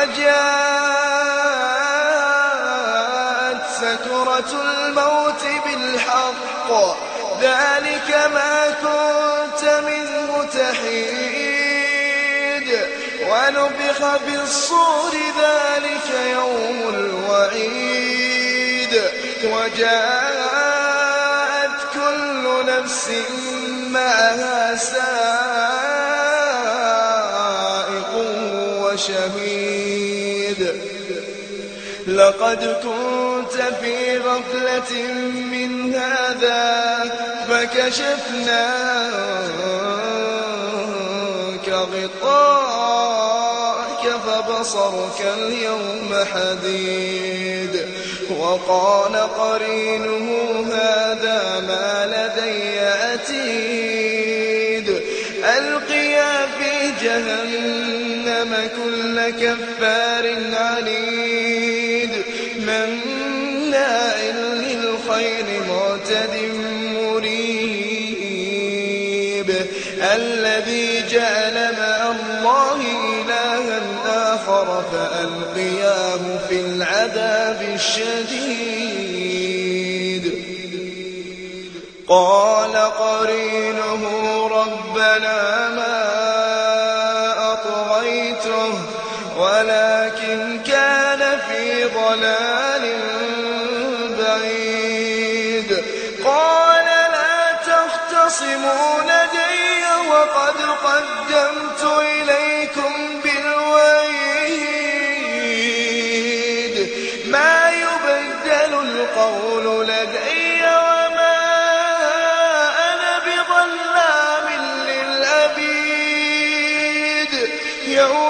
وَجَاءَتْ سَكْرَةُ الْمَوْتِ بِالْحَقِّ ۖ. ذَٰلِكَ مَا كُنتَ مِنْهُ تَحِيدُ وَنُفِخَ فِي الصُّورِ ۚ ذَٰلِكَ يَوْمُ الْوَعِيدِ. وَجَاءَتْ كُلُّ نَفْسٍ مَّعَهَا سَائِقٌ وَشَهِيدٌ. لَّقَدْ كُنتَ فِي غَفْلَةٍ مِّنْ هَٰذَا فَكَشَفْنَا غِطَاءَكَ فَبَصَرُكَ الْيَوْمَ حَدِيدٌ. وَقَالَ قَرِينُهُ هَٰذَا مَا لَدَيَّ عَتِيدٌ. أَلْقِيَا فِي جَهَنَّمَ كُلَّ كَفَّارٍ عَنِيدٍ. مَّنَّاعٍ لِّلْخَيْرِ مُعْتَدٍ مُّرِيبٍ. الَّذِي جَعَلَ مَعَ اللَّهِ إِلَٰهًا آخَرَ فَأَلْقِيَاهُ فِي الْعَذَابِ الشَّدِيدِ. قَالَ قَرِينُهُ رَبَّنَا مَا وَلَٰكِن كَانَ فِي ضَلَالٍ بَعِيدٍ. قَالَ لَا تَخْتَصِمُوا لَدَيَّ وَقَدْ قَدَّمْتُ إِلَيْكُم بِالْوَعِيدِ. مَا يُبَدَّلُ الْقَوْلُ لَدَيَّ وَمَا أَنَا بِظَلَّامٍ لِّلْعَبِيدِ يَوْمَ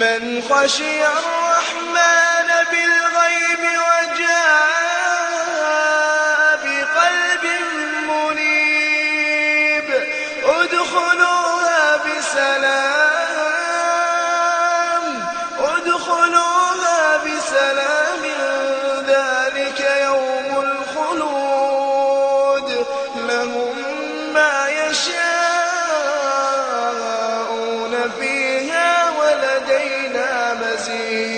مَّنْ خَشِيَ الرَّحْمَٰنَ بِالْغَيْبِ وَجَاءَ بِقَلْبٍ مُّنِيبٍ ادْخُلُوهَا بِسَلَامٍ ذَٰلِكَ يَوْمُ الْخُلُودِ ۖ لَهُم مَّا يَشَاءُونَ فِيهَا وَلَدَيْنَا مَزِيدٌ